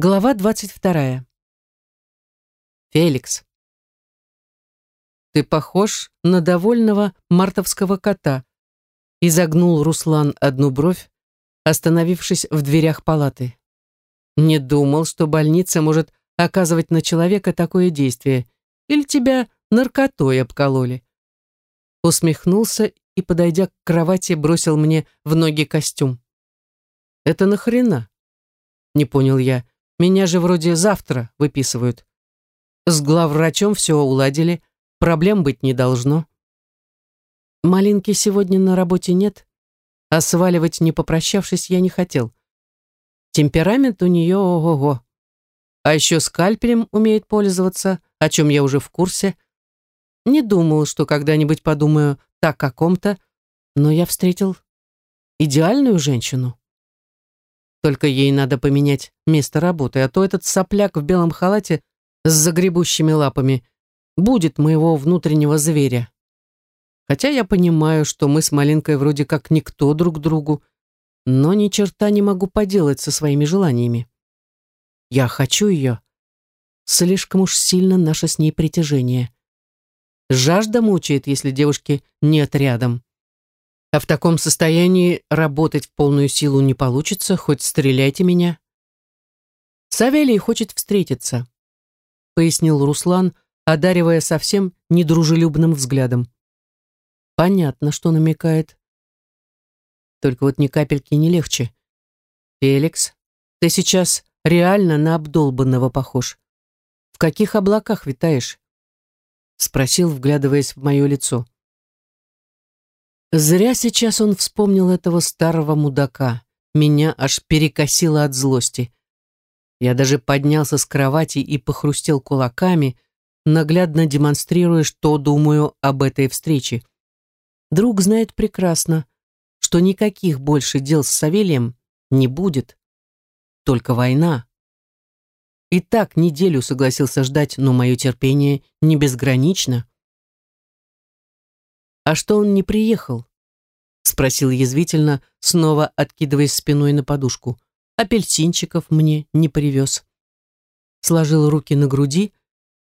Глава двадцать вторая. Феликс. Ты похож на довольного мартовского кота. Изогнул Руслан одну бровь, остановившись в дверях палаты. Не думал, что больница может оказывать на человека такое действие. Или тебя наркотой обкололи. Усмехнулся и, подойдя к кровати, бросил мне в ноги костюм. «Это нахрена?» Не понял я. «Меня же вроде завтра выписывают». С главврачом все уладили, проблем быть не должно. Малинки сегодня на работе нет, а сваливать, не попрощавшись, я не хотел. Темперамент у нее ого-го. А еще скальпелем умеет пользоваться, о чем я уже в курсе. Не думал, что когда-нибудь подумаю так о ком-то, но я встретил идеальную женщину. Только ей надо поменять место работы, а то этот сопляк в белом халате с загребущими лапами будет моего внутреннего зверя. Хотя я понимаю, что мы с Малинкой вроде как никто друг другу, но ни черта не могу поделать со своими желаниями. Я хочу ее. Слишком уж сильно наше с ней притяжение. Жажда мучает, если девушки нет рядом. А в таком состоянии работать в полную силу не получится, хоть стреляйте меня. Савелий хочет встретиться, пояснил Руслан, одаривая совсем недружелюбным взглядом. Понятно, что намекает. Только вот ни капельки не легче. Феликс, ты сейчас реально на обдолбанного похож. В каких облаках витаешь? Спросил, вглядываясь в мое лицо. Зря сейчас он вспомнил этого старого мудака. Меня аж перекосило от злости. Я даже поднялся с кровати и похрустел кулаками, наглядно демонстрируя, что думаю об этой встрече. Друг знает прекрасно, что никаких больше дел с Савелием не будет. Только война. И так неделю согласился ждать, но мое терпение не безгранично. «А что он не приехал?» Спросил язвительно, снова откидываясь спиной на подушку. «Апельсинчиков мне не привез». Сложил руки на груди,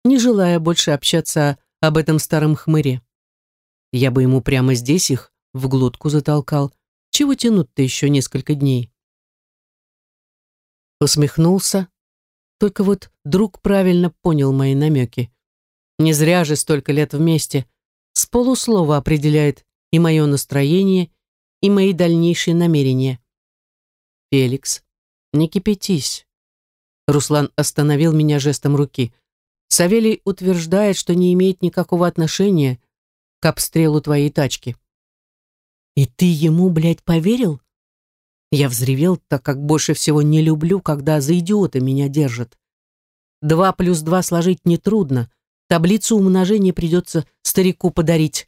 не желая больше общаться об этом старом хмыре. Я бы ему прямо здесь их в глотку затолкал. Чего тянуть-то еще несколько дней? Усмехнулся. Только вот друг правильно понял мои намеки. Не зря же столько лет вместе полуслова определяет и мое настроение, и мои дальнейшие намерения. «Феликс, не кипятись». Руслан остановил меня жестом руки. Савелий утверждает, что не имеет никакого отношения к обстрелу твоей тачки. «И ты ему, блядь, поверил?» Я взревел, так как больше всего не люблю, когда за идиота меня держат. Два плюс два сложить нетрудно, Таблицу умножения придется старику подарить.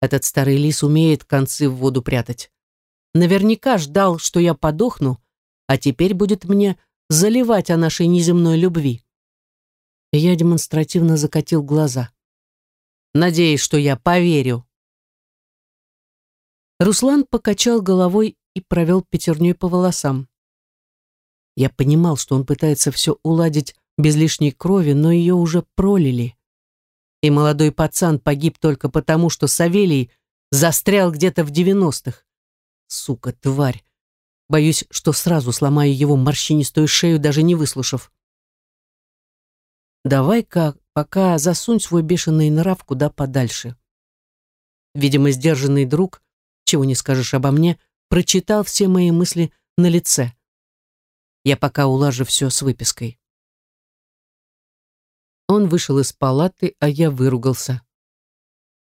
Этот старый лис умеет концы в воду прятать. Наверняка ждал, что я подохну, а теперь будет мне заливать о нашей неземной любви. я демонстративно закатил глаза. Надеюсь, что я поверю. Руслан покачал головой и провел пятерней по волосам. Я понимал, что он пытается все уладить без лишней крови, но ее уже пролили. И молодой пацан погиб только потому, что Савелий застрял где-то в девяностых. Сука, тварь. Боюсь, что сразу сломаю его морщинистую шею, даже не выслушав. Давай-ка пока засунь свой бешеный нрав куда подальше. Видимо, сдержанный друг, чего не скажешь обо мне, прочитал все мои мысли на лице. Я пока улажу все с выпиской. Он вышел из палаты, а я выругался.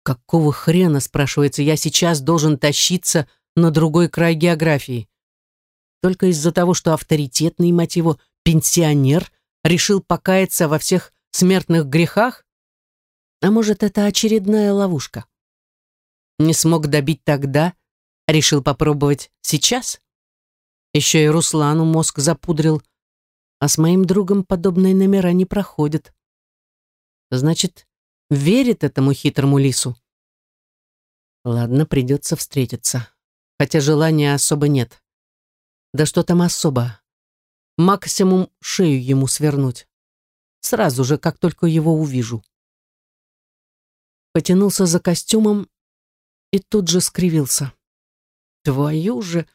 Какого хрена, спрашивается, я сейчас должен тащиться на другой край географии? Только из-за того, что авторитетный, его, пенсионер решил покаяться во всех смертных грехах? А может, это очередная ловушка? Не смог добить тогда, а решил попробовать сейчас? Еще и Руслану мозг запудрил, а с моим другом подобные номера не проходят. Значит, верит этому хитрому лису. Ладно, придется встретиться. Хотя желания особо нет. Да что там особо? максимум шею ему свернуть. Сразу же, как только его увижу. Потянулся за костюмом и тут же скривился. Твою же...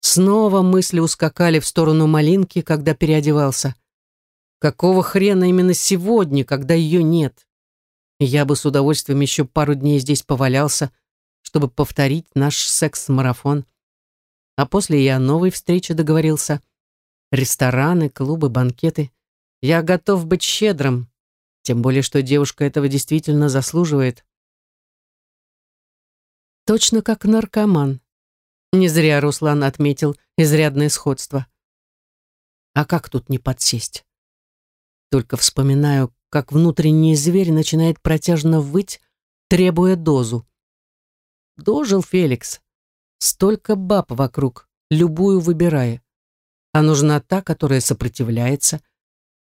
Снова мысли ускакали в сторону малинки, когда переодевался. Какого хрена именно сегодня, когда ее нет? Я бы с удовольствием еще пару дней здесь повалялся, чтобы повторить наш секс-марафон. А после я о новой встрече договорился. Рестораны, клубы, банкеты. Я готов быть щедрым, тем более, что девушка этого действительно заслуживает. Точно как наркоман. Не зря Руслан отметил изрядное сходство. А как тут не подсесть? Только вспоминаю, как внутренний зверь начинает протяжно выть, требуя дозу. Дожил Феликс. Столько баб вокруг, любую выбирая. А нужна та, которая сопротивляется,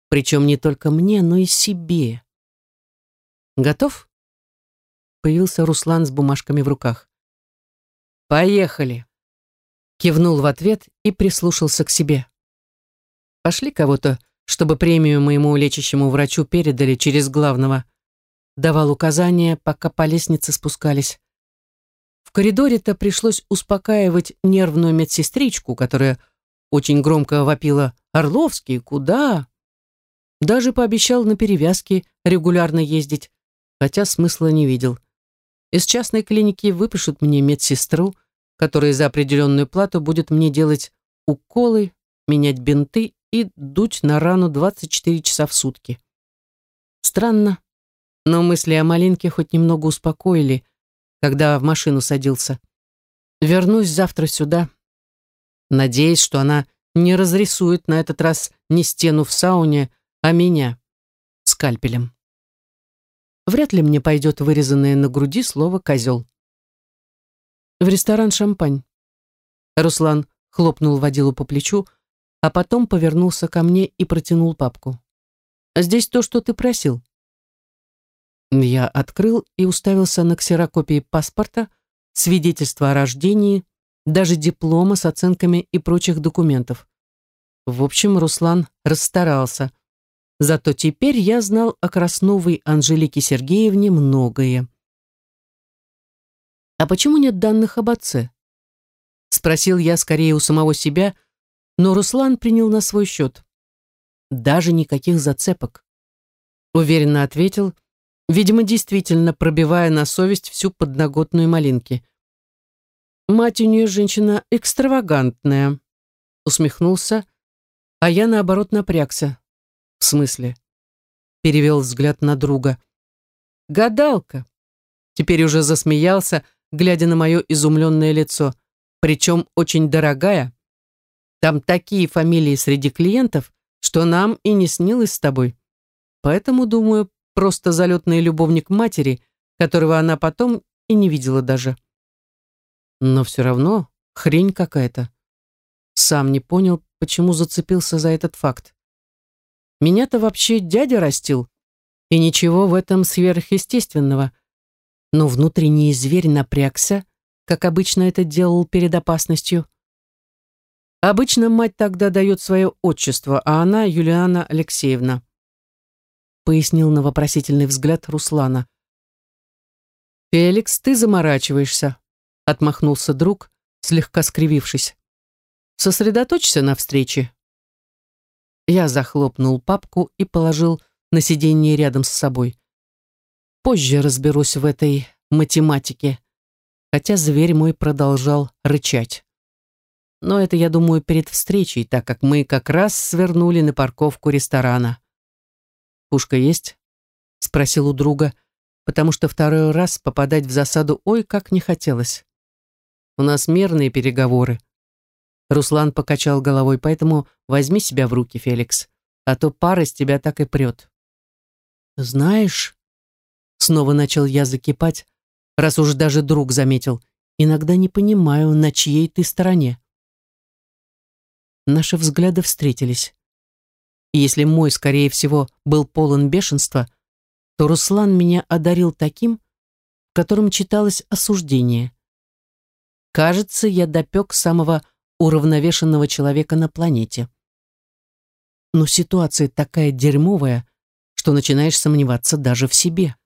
причем не только мне, но и себе. Готов? Появился Руслан с бумажками в руках. Поехали. Кивнул в ответ и прислушался к себе. Пошли кого-то, чтобы премию моему лечащему врачу передали через главного. Давал указания, пока по лестнице спускались. В коридоре-то пришлось успокаивать нервную медсестричку, которая очень громко вопила «Орловский, куда?». Даже пообещал на перевязки регулярно ездить, хотя смысла не видел. Из частной клиники выпишут мне медсестру, которая за определенную плату будет мне делать уколы, менять бинты и дуть на рану 24 часа в сутки. Странно, но мысли о Малинке хоть немного успокоили, когда в машину садился. Вернусь завтра сюда, надеясь, что она не разрисует на этот раз не стену в сауне, а меня скальпелем. Вряд ли мне пойдет вырезанное на груди слово «козел». В ресторан «Шампань». Руслан хлопнул водилу по плечу, а потом повернулся ко мне и протянул папку. «Здесь то, что ты просил». Я открыл и уставился на ксерокопии паспорта, свидетельства о рождении, даже диплома с оценками и прочих документов. В общем, Руслан расстарался. Зато теперь я знал о Красновой Анжелике Сергеевне многое. «А почему нет данных об отце?» Спросил я скорее у самого себя, но Руслан принял на свой счет. Даже никаких зацепок. Уверенно ответил – видимо, действительно пробивая на совесть всю подноготную малинки. «Мать у нее женщина экстравагантная», — усмехнулся, а я, наоборот, напрягся. «В смысле?» — перевел взгляд на друга. «Гадалка!» Теперь уже засмеялся, глядя на мое изумленное лицо, причем очень дорогая. Там такие фамилии среди клиентов, что нам и не снилось с тобой. Поэтому, думаю, просто залетный любовник матери, которого она потом и не видела даже. Но все равно хрень какая-то. Сам не понял, почему зацепился за этот факт. Меня-то вообще дядя растил, и ничего в этом сверхъестественного. Но внутренний зверь напрягся, как обычно это делал перед опасностью. Обычно мать тогда дает свое отчество, а она Юлиана Алексеевна пояснил на вопросительный взгляд Руслана. «Феликс, ты заморачиваешься», — отмахнулся друг, слегка скривившись. «Сосредоточься на встрече». Я захлопнул папку и положил на сиденье рядом с собой. Позже разберусь в этой математике, хотя зверь мой продолжал рычать. Но это, я думаю, перед встречей, так как мы как раз свернули на парковку ресторана. «Пушка есть?» — спросил у друга, потому что второй раз попадать в засаду ой как не хотелось. «У нас мирные переговоры». Руслан покачал головой, поэтому возьми себя в руки, Феликс, а то пара из тебя так и прет. «Знаешь...» — снова начал я закипать, раз уж даже друг заметил, иногда не понимаю, на чьей ты стороне. Наши взгляды встретились. И если мой, скорее всего, был полон бешенства, то Руслан меня одарил таким, в котором читалось осуждение. Кажется, я допек самого уравновешенного человека на планете. но ситуация такая дерьмовая, что начинаешь сомневаться даже в себе.